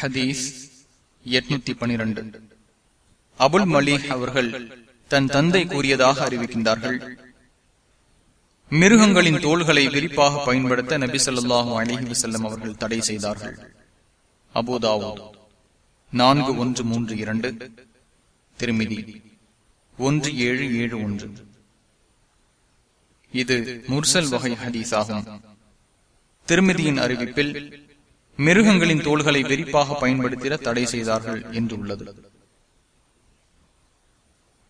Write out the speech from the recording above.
ஹதீஸ் எட்நூத்தி பனிரெண்டு அபுல் மலிக் அவர்கள் தன் தந்தை கூறியதாக அறிவிக்கின்றார்கள். மிருகங்களின் தோள்களை விரிப்பாக பயன்படுத்த நபி சொல்லாஹு அலிஹி வசல்லம் அவர்கள் தடை செய்தார்கள். அபுதாவோ நான்கு ஒன்று மூன்று இரண்டு. திருமிதி ஒன்று ஏழு ஏழு ஒன்று. இது முர்சல் வகை ஹதீஸ் ஆகும் திருமதியின் அறிவிப்பில் மிருகங்களின் தோள்களை வெறிப்பாக பயன்படுத்திட தடை செய்தார்கள் என்று உள்ளது